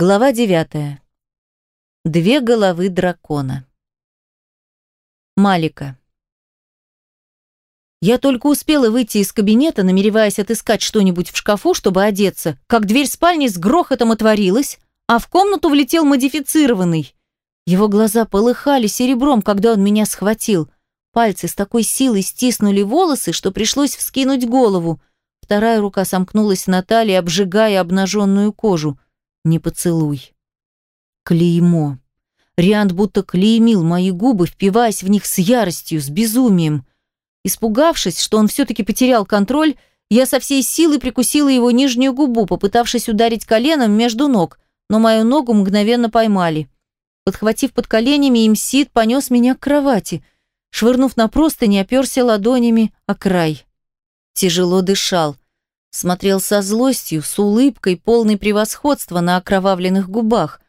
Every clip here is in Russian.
Глава девятая. Две головы дракона. Малика. Я только успела выйти из кабинета, намереваясь отыскать что-нибудь в шкафу, чтобы одеться, как дверь спальни с грохотом отворилась, а в комнату влетел модифицированный. Его глаза полыхали серебром, когда он меня схватил. Пальцы с такой силой стиснули волосы, что пришлось вскинуть голову. Вторая рука сомкнулась на талии, обжигая обнаженную кожу. Не поцелуй. Клеймо. Риант будто клеймил мои губы, впиваясь в них с яростью, с безумием. Испугавшись, что он все-таки потерял контроль, я со всей силы прикусила его нижнюю губу, попытавшись ударить коленом между ног, но мою ногу мгновенно поймали. Подхватив под коленями, имсид понес меня к кровати. Швырнув на простыни, оперся ладонями о край. Тяжело дышал смотрел со злостью, с улыбкой, полной превосходства на окровавленных губах.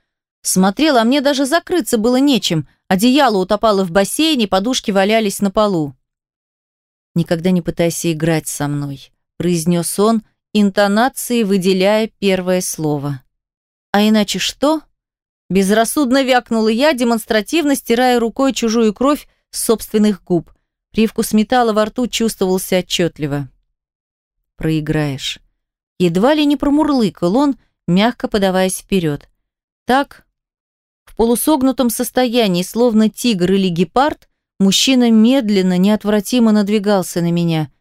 Смотрел, а мне даже закрыться было нечем. Одеяло утопало в бассейне, подушки валялись на полу. «Никогда не пытайся играть со мной», – произнес он, интонацией выделяя первое слово. «А иначе что?» Безрассудно вякнула я, демонстративно стирая рукой чужую кровь с собственных губ. Привкус металла во рту чувствовался отчетливо проиграешь. Едва ли не промурлыкал он, мягко подаваясь вперед. Так, в полусогнутом состоянии, словно тигр или гепард, мужчина медленно, неотвратимо надвигался на меня.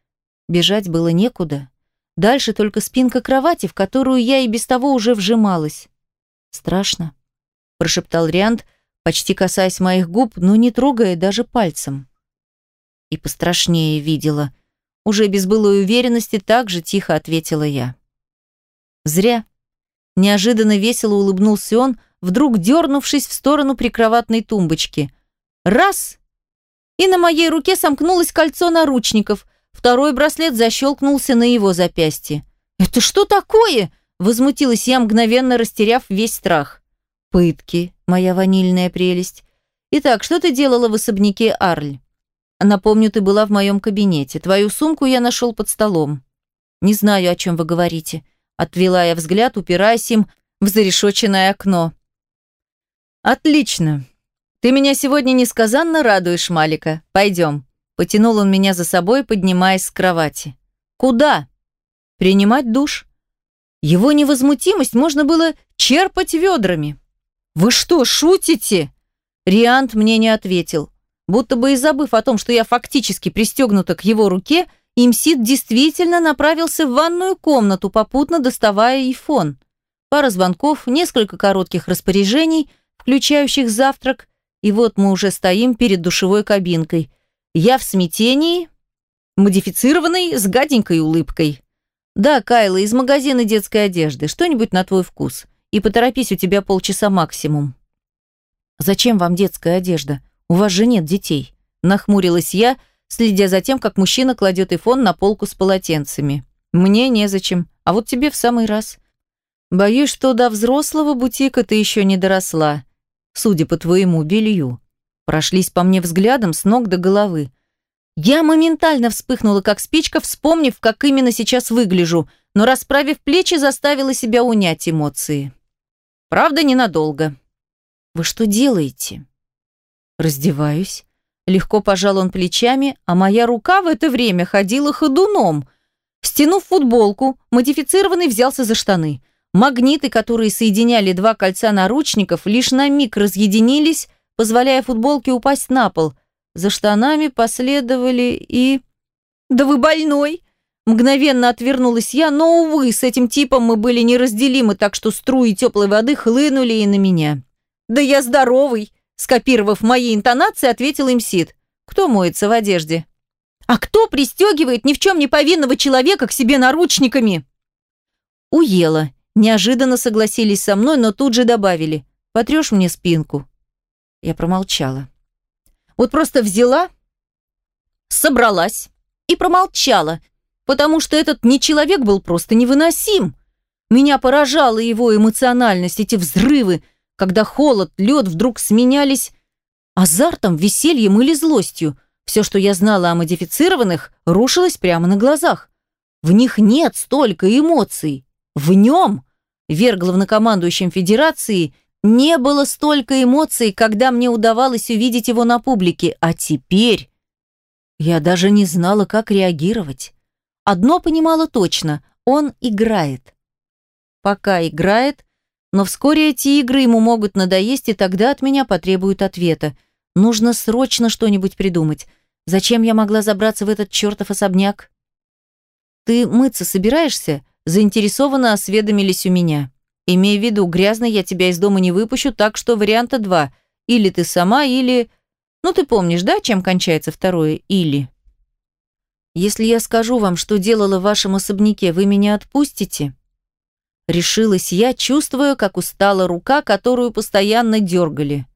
Бежать было некуда. Дальше только спинка кровати, в которую я и без того уже вжималась. «Страшно», – прошептал Риант, почти касаясь моих губ, но не трогая даже пальцем. И пострашнее видела – уже без былой уверенности так же тихо ответила я. Зря. Неожиданно весело улыбнулся он, вдруг дернувшись в сторону прикроватной тумбочки. Раз! И на моей руке сомкнулось кольцо наручников. Второй браслет защелкнулся на его запястье. «Это что такое?» – возмутилась я, мгновенно растеряв весь страх. «Пытки, моя ванильная прелесть. Итак, что ты делала в особняке Арль?» Напомню, ты была в моем кабинете. Твою сумку я нашел под столом. Не знаю, о чем вы говорите. Отвела я взгляд, упираясь им в зарешоченное окно. Отлично. Ты меня сегодня несказанно радуешь, Малика. Пойдем. Потянул он меня за собой, поднимаясь с кровати. Куда? Принимать душ. Его невозмутимость можно было черпать ведрами. «Вы что, шутите?» Риант мне не ответил. Будто бы и забыв о том, что я фактически пристегнута к его руке, Имсид действительно направился в ванную комнату, попутно доставая айфон. Пара звонков, несколько коротких распоряжений, включающих завтрак, и вот мы уже стоим перед душевой кабинкой. Я в смятении, модифицированной, с гаденькой улыбкой. «Да, Кайла, из магазина детской одежды. Что-нибудь на твой вкус. И поторопись, у тебя полчаса максимум». «Зачем вам детская одежда?» У вас же нет детей», – нахмурилась я, следя за тем, как мужчина кладет айфон на полку с полотенцами. «Мне незачем, а вот тебе в самый раз. Боюсь, что до взрослого бутика ты еще не доросла, судя по твоему белью». Прошлись по мне взглядом с ног до головы. Я моментально вспыхнула, как спичка, вспомнив, как именно сейчас выгляжу, но, расправив плечи, заставила себя унять эмоции. Правда, ненадолго. «Вы что делаете?» Раздеваюсь. Легко пожал он плечами, а моя рука в это время ходила ходуном. Стянув футболку, модифицированный взялся за штаны. Магниты, которые соединяли два кольца наручников, лишь на миг разъединились, позволяя футболке упасть на пол. За штанами последовали и... «Да вы больной!» Мгновенно отвернулась я, но, увы, с этим типом мы были неразделимы, так что струи теплой воды хлынули и на меня. «Да я здоровый!» Скопировав мои интонации, ответил им Сид. Кто моется в одежде? А кто пристегивает ни в чем не повинного человека к себе наручниками? Уела. Неожиданно согласились со мной, но тут же добавили. Потрешь мне спинку. Я промолчала. Вот просто взяла, собралась и промолчала, потому что этот не человек был просто невыносим. Меня поражала его эмоциональность, эти взрывы, когда холод, лед вдруг сменялись азартом, весельем или злостью. Все, что я знала о модифицированных, рушилось прямо на глазах. В них нет столько эмоций. В нем вверх главнокомандующим Федерации, не было столько эмоций, когда мне удавалось увидеть его на публике, а теперь я даже не знала, как реагировать. Одно понимала точно – он играет. Пока играет, но вскоре эти игры ему могут надоесть, и тогда от меня потребуют ответа. Нужно срочно что-нибудь придумать. Зачем я могла забраться в этот чертов особняк? «Ты мыться собираешься?» Заинтересованно осведомились у меня. «Имей в виду, грязно я тебя из дома не выпущу, так что варианта два. Или ты сама, или...» «Ну, ты помнишь, да, чем кончается второе «или»?» «Если я скажу вам, что делала в вашем особняке, вы меня отпустите?» Решилась я, чувствуя, как устала рука, которую постоянно дергали.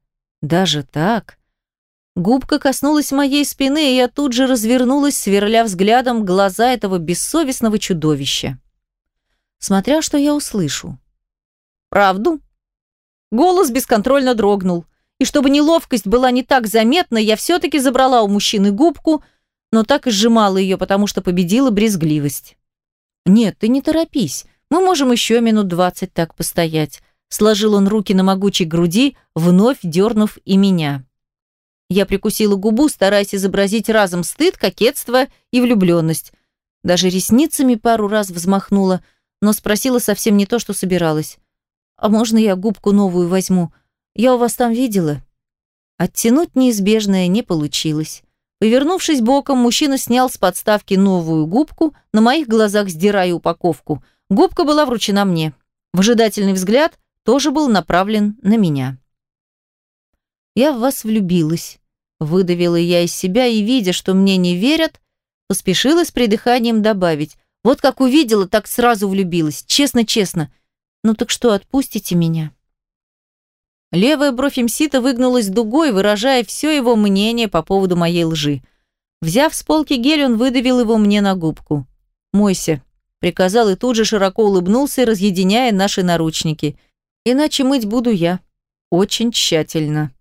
Даже так? Губка коснулась моей спины, и я тут же развернулась, сверля взглядом глаза этого бессовестного чудовища. Смотря что я услышу. «Правду?» Голос бесконтрольно дрогнул. И чтобы неловкость была не так заметна, я все-таки забрала у мужчины губку, но так и сжимала ее, потому что победила брезгливость. «Нет, ты не торопись. Мы можем еще минут двадцать так постоять». Сложил он руки на могучей груди, вновь дернув и меня. Я прикусила губу, стараясь изобразить разом стыд, кокетство и влюбленность. Даже ресницами пару раз взмахнула, но спросила совсем не то, что собиралась. «А можно я губку новую возьму? Я у вас там видела?» Оттянуть неизбежное не получилось. Повернувшись боком, мужчина снял с подставки новую губку, на моих глазах сдирая упаковку. Губка была вручена мне. Выжидательный взгляд тоже был направлен на меня. «Я в вас влюбилась», — выдавила я из себя и, видя, что мне не верят, поспешила с придыханием добавить. «Вот как увидела, так сразу влюбилась, честно-честно. Ну так что, отпустите меня?» Левая бровь Имсита выгнулась дугой, выражая все его мнение по поводу моей лжи. Взяв с полки гель, он выдавил его мне на губку. «Мойся», — приказал и тут же широко улыбнулся, разъединяя наши наручники. «Иначе мыть буду я. Очень тщательно».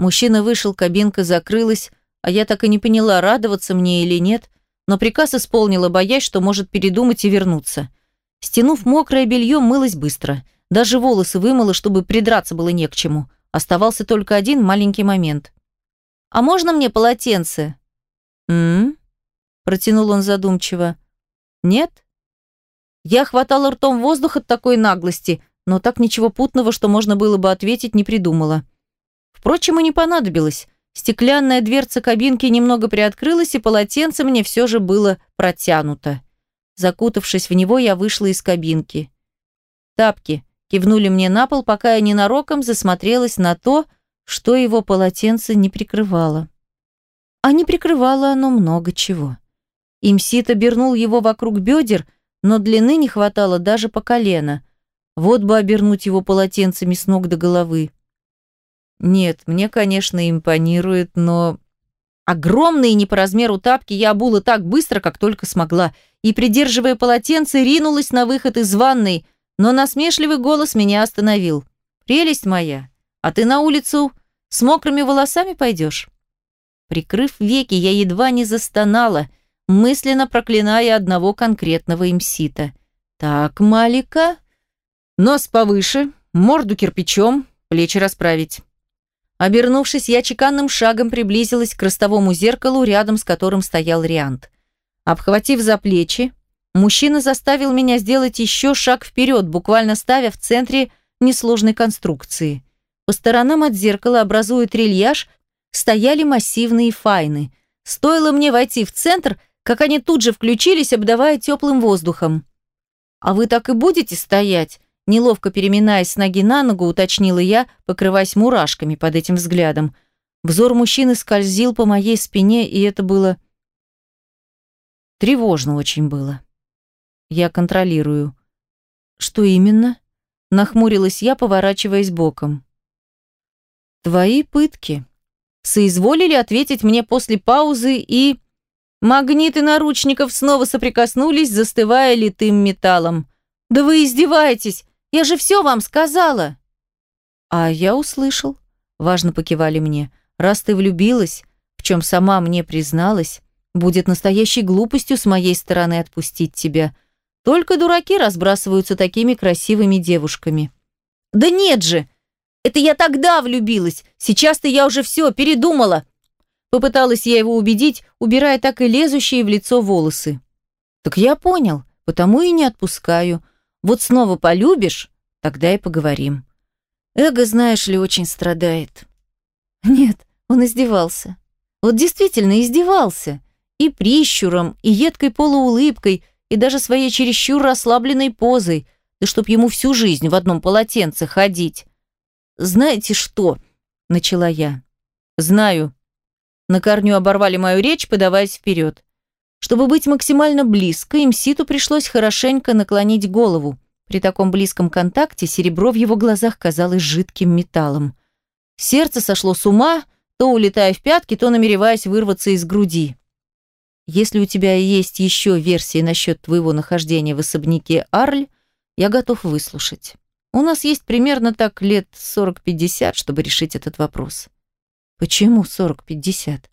Мужчина вышел, кабинка закрылась, а я так и не поняла, радоваться мне или нет, но приказ исполнила, боясь, что может передумать и вернуться. Стянув мокрое белье, мылась быстро. Даже волосы вымыла, чтобы придраться было не к чему. Оставался только один маленький момент. «А можно мне полотенце?» «М-м?» протянул он задумчиво. «Нет?» Я хватала ртом воздух от такой наглости, но так ничего путного, что можно было бы ответить, не придумала. Впрочем, и не понадобилось. Стеклянная дверца кабинки немного приоткрылась, и полотенце мне все же было протянуто. Закутавшись в него, я вышла из кабинки. Тапки кивнули мне на пол, пока я ненароком засмотрелась на то, что его полотенце не прикрывало. А не прикрывало оно много чего. Имсит обернул его вокруг бедер, но длины не хватало даже по колено. Вот бы обернуть его полотенцами с ног до головы. Нет, мне, конечно, импонирует, но... Огромные не по размеру тапки я обула так быстро, как только смогла, и, придерживая полотенце, ринулась на выход из ванной, но насмешливый голос меня остановил. «Прелесть моя, а ты на улицу с мокрыми волосами пойдешь?» Прикрыв веки, я едва не застонала, мысленно проклиная одного конкретного имсита. «Так, Малика, нос повыше, морду кирпичом, плечи расправить». Обернувшись, я чеканным шагом приблизилась к ростовому зеркалу, рядом с которым стоял Риант. Обхватив за плечи, мужчина заставил меня сделать еще шаг вперед, буквально ставя в центре несложной конструкции. По сторонам от зеркала, образуя трильяж, стояли массивные файны. Стоило мне войти в центр, как они тут же включились, обдавая теплым воздухом. «А вы так и будете стоять?» Неловко переминаясь с ноги на ногу, уточнила я, покрываясь мурашками под этим взглядом. Взор мужчины скользил по моей спине, и это было... Тревожно очень было. Я контролирую. Что именно? Нахмурилась я, поворачиваясь боком. Твои пытки. Соизволили ответить мне после паузы и... Магниты наручников снова соприкоснулись, застывая литым металлом. «Да вы издеваетесь! Я же все вам сказала!» «А я услышал», — важно покивали мне. «Раз ты влюбилась, в чем сама мне призналась, будет настоящей глупостью с моей стороны отпустить тебя. Только дураки разбрасываются такими красивыми девушками. Да нет же! Это я тогда влюбилась. Сейчас-то я уже все передумала. Попыталась я его убедить, убирая так и лезущие в лицо волосы. Так я понял, потому и не отпускаю. Вот снова полюбишь, тогда и поговорим. Эго, знаешь ли, очень страдает. Нет, он издевался. Вот действительно издевался. И прищуром, и едкой полуулыбкой, и даже своей чересчур расслабленной позой. Да чтоб ему всю жизнь в одном полотенце ходить. «Знаете что?» – начала я. «Знаю». На корню оборвали мою речь, подаваясь вперед. Чтобы быть максимально близко, имситу пришлось хорошенько наклонить голову. При таком близком контакте серебро в его глазах казалось жидким металлом. Сердце сошло с ума, то улетая в пятки, то намереваясь вырваться из груди. Если у тебя есть еще версии насчет твоего нахождения в особняке Арль, я готов выслушать. У нас есть примерно так лет 40-50, чтобы решить этот вопрос. Почему 40-50?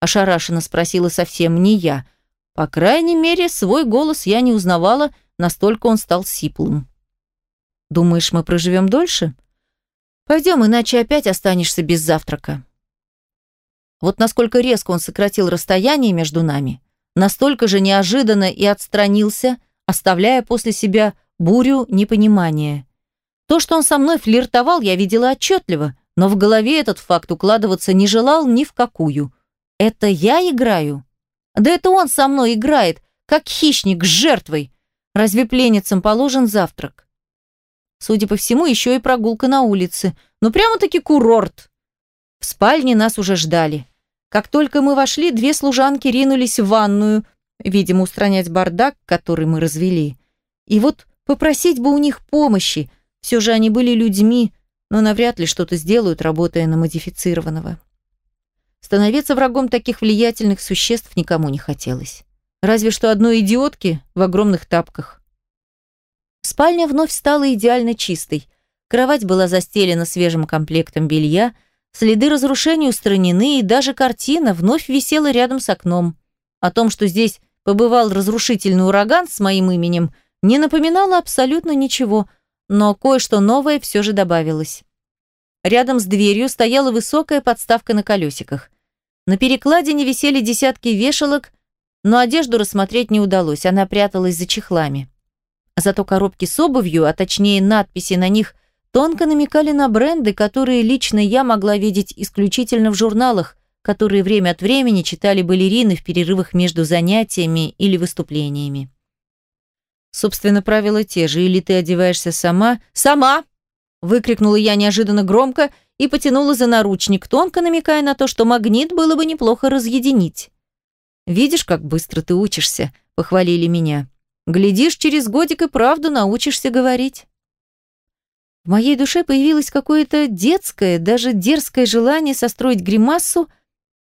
Ошарашенно спросила совсем не я – по крайней мере, свой голос я не узнавала, настолько он стал сиплым. «Думаешь, мы проживем дольше?» «Пойдем, иначе опять останешься без завтрака». Вот насколько резко он сократил расстояние между нами, настолько же неожиданно и отстранился, оставляя после себя бурю непонимания. То, что он со мной флиртовал, я видела отчетливо, но в голове этот факт укладываться не желал ни в какую. Это я играю? Да это он со мной играет, как хищник с жертвой. Разве пленницам положен завтрак? Судя по всему, еще и прогулка на улице. Ну прямо-таки курорт. В спальне нас уже ждали. Как только мы вошли, две служанки ринулись в ванную, видимо, устранять бардак, который мы развели. И вот попросить бы у них помощи. Все же они были людьми, но навряд ли что-то сделают, работая на модифицированного. Становиться врагом таких влиятельных существ никому не хотелось. Разве что одной идиотки в огромных тапках. Спальня вновь стала идеально чистой. Кровать была застелена свежим комплектом белья, следы разрушений устранены, и даже картина вновь висела рядом с окном. О том, что здесь побывал разрушительный ураган с моим именем, не напоминало абсолютно ничего, но кое-что новое все же добавилось. Рядом с дверью стояла высокая подставка на колесиках. На перекладине висели десятки вешалок, но одежду рассмотреть не удалось, она пряталась за чехлами. Зато коробки с обувью, а точнее надписи на них, тонко намекали на бренды, которые лично я могла видеть исключительно в журналах, которые время от времени читали балерины в перерывах между занятиями или выступлениями. Собственно, правила те же, или ты одеваешься сама... Сама! Выкрикнула я неожиданно громко и потянула за наручник, тонко намекая на то, что магнит было бы неплохо разъединить. «Видишь, как быстро ты учишься», — похвалили меня. «Глядишь, через годик и правду научишься говорить». В моей душе появилось какое-то детское, даже дерзкое желание состроить гримасу,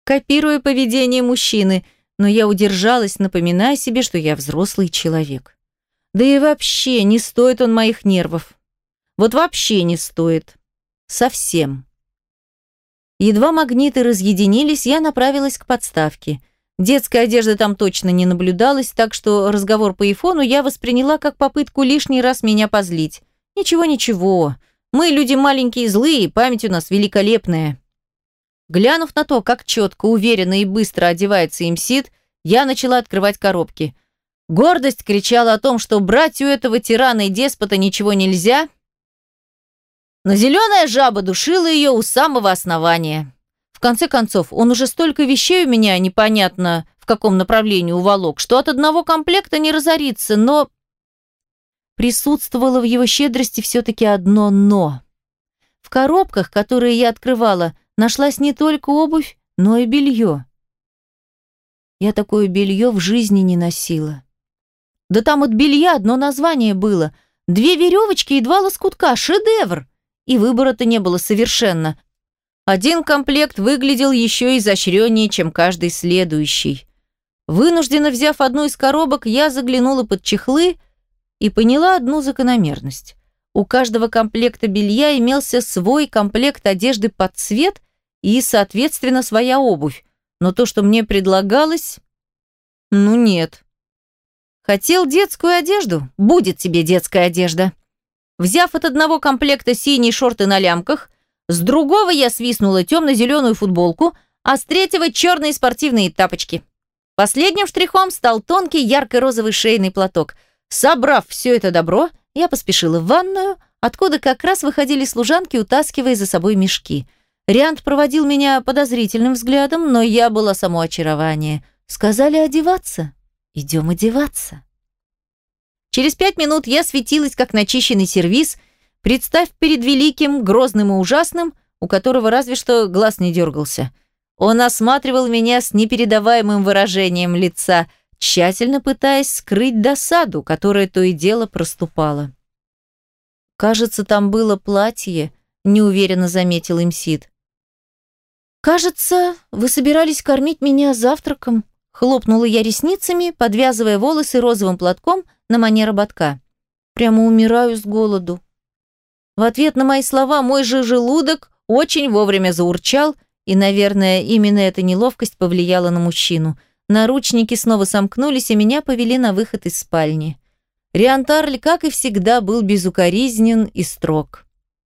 копируя поведение мужчины, но я удержалась, напоминая себе, что я взрослый человек. Да и вообще, не стоит он моих нервов. Вот вообще не стоит. Совсем. Едва магниты разъединились, я направилась к подставке. Детской одежды там точно не наблюдалось, так что разговор по айфону я восприняла как попытку лишний раз меня позлить. Ничего-ничего. Мы люди маленькие и злые, память у нас великолепная. Глянув на то, как четко, уверенно и быстро одевается имсид, я начала открывать коробки. Гордость кричала о том, что брать у этого тирана и деспота ничего нельзя, но зеленая жаба душила ее у самого основания. В конце концов, он уже столько вещей у меня непонятно в каком направлении уволок, что от одного комплекта не разорится, но... Присутствовало в его щедрости все-таки одно «но». В коробках, которые я открывала, нашлась не только обувь, но и белье. Я такое белье в жизни не носила. Да там от белья одно название было. Две веревочки и два лоскутка. Шедевр! и выбора-то не было совершенно. Один комплект выглядел еще изощреннее, чем каждый следующий. Вынужденно взяв одну из коробок, я заглянула под чехлы и поняла одну закономерность. У каждого комплекта белья имелся свой комплект одежды под цвет и, соответственно, своя обувь. Но то, что мне предлагалось... Ну нет. Хотел детскую одежду? Будет тебе детская одежда. Взяв от одного комплекта синие шорты на лямках, с другого я свистнула темно-зеленую футболку, а с третьего черные спортивные тапочки. Последним штрихом стал тонкий ярко-розовый шейный платок. Собрав все это добро, я поспешила в ванную, откуда как раз выходили служанки, утаскивая за собой мешки. Риант проводил меня подозрительным взглядом, но я была само очарование. Сказали одеваться. Идем одеваться. Через пять минут я светилась, как начищенный сервиз, представь перед великим, грозным и ужасным, у которого разве что глаз не дергался. Он осматривал меня с непередаваемым выражением лица, тщательно пытаясь скрыть досаду, которая то и дело проступала. «Кажется, там было платье», — неуверенно заметил имсид. «Кажется, вы собирались кормить меня завтраком», — хлопнула я ресницами, подвязывая волосы розовым платком на манер ободка. «Прямо умираю с голоду». В ответ на мои слова мой же желудок очень вовремя заурчал, и, наверное, именно эта неловкость повлияла на мужчину. Наручники снова сомкнулись, и меня повели на выход из спальни. Риантарль, как и всегда, был безукоризнен и строг.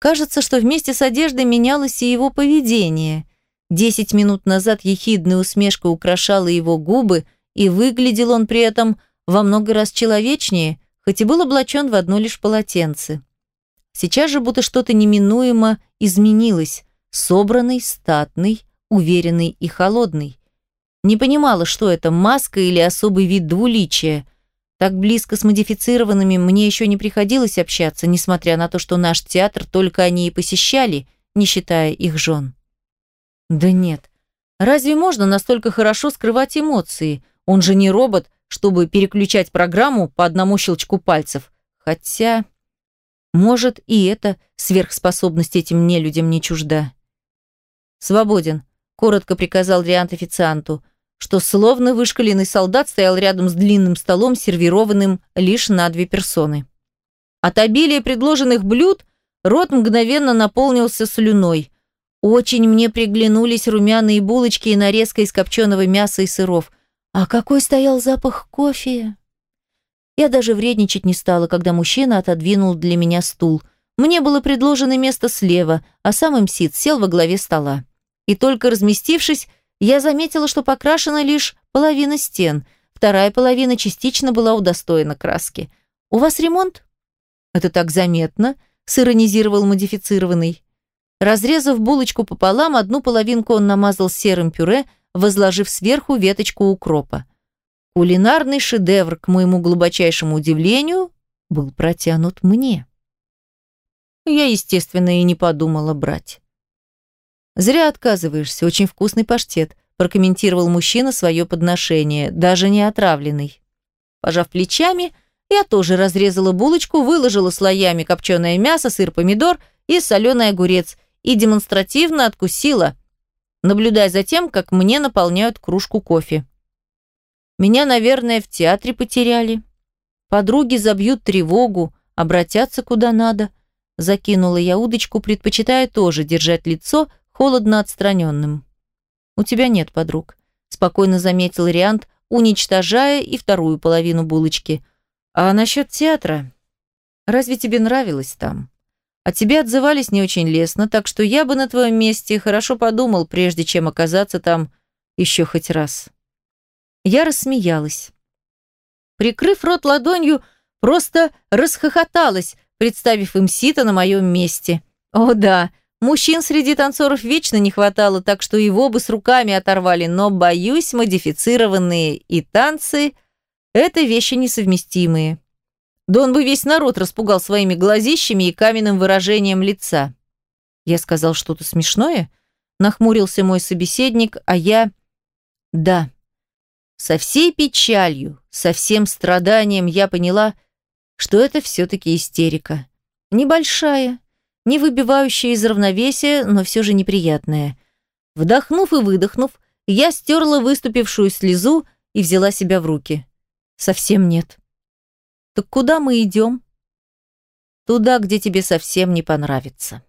Кажется, что вместе с одеждой менялось и его поведение. Десять минут назад ехидная усмешка украшала его губы, и выглядел он при этом во много раз человечнее, хоть и был облачен в одно лишь полотенце. Сейчас же будто что-то неминуемо изменилось, собранный, статный, уверенный и холодный. Не понимала, что это, маска или особый вид двуличия. Так близко с модифицированными мне еще не приходилось общаться, несмотря на то, что наш театр только они и посещали, не считая их жен. Да нет. Разве можно настолько хорошо скрывать эмоции? Он же не робот, чтобы переключать программу по одному щелчку пальцев. Хотя, может, и эта сверхспособность этим нелюдям не чужда. «Свободен», — коротко приказал Риант официанту, что словно вышкаленный солдат стоял рядом с длинным столом, сервированным лишь на две персоны. От обилия предложенных блюд рот мгновенно наполнился слюной. Очень мне приглянулись румяные булочки и нарезка из копченого мяса и сыров. А какой стоял запах кофе! Я даже вредничать не стала, когда мужчина отодвинул для меня стул. Мне было предложено место слева, а сам имсид сел во главе стола. И только разместившись, я заметила, что покрашена лишь половина стен, вторая половина частично была удостоена краски. «У вас ремонт?» «Это так заметно», — сиронизировал модифицированный. Разрезав булочку пополам, одну половинку он намазал серым пюре, возложив сверху веточку укропа. Кулинарный шедевр, к моему глубочайшему удивлению, был протянут мне. Я, естественно, и не подумала брать. «Зря отказываешься, очень вкусный паштет», прокомментировал мужчина свое подношение, даже не отравленный. Пожав плечами, я тоже разрезала булочку, выложила слоями копченое мясо, сыр, помидор и соленый огурец и демонстративно откусила, наблюдая за тем, как мне наполняют кружку кофе. Меня, наверное, в театре потеряли. Подруги забьют тревогу, обратятся куда надо. Закинула я удочку, предпочитая тоже держать лицо холодно отстраненным. «У тебя нет подруг», – спокойно заметил Риант, уничтожая и вторую половину булочки. «А насчет театра? Разве тебе нравилось там?» От тебя отзывались не очень лестно, так что я бы на твоем месте хорошо подумал, прежде чем оказаться там еще хоть раз. Я рассмеялась. Прикрыв рот ладонью, просто расхохоталась, представив им сито на моем месте. О да, мужчин среди танцоров вечно не хватало, так что его бы с руками оторвали, но, боюсь, модифицированные и танцы – это вещи несовместимые. Да он бы весь народ распугал своими глазищами и каменным выражением лица. Я сказал что-то смешное? Нахмурился мой собеседник, а я... Да. Со всей печалью, со всем страданием я поняла, что это все-таки истерика. Небольшая, не выбивающая из равновесия, но все же неприятная. Вдохнув и выдохнув, я стерла выступившую слезу и взяла себя в руки. Совсем нет. Так куда мы идем? Туда, где тебе совсем не понравится.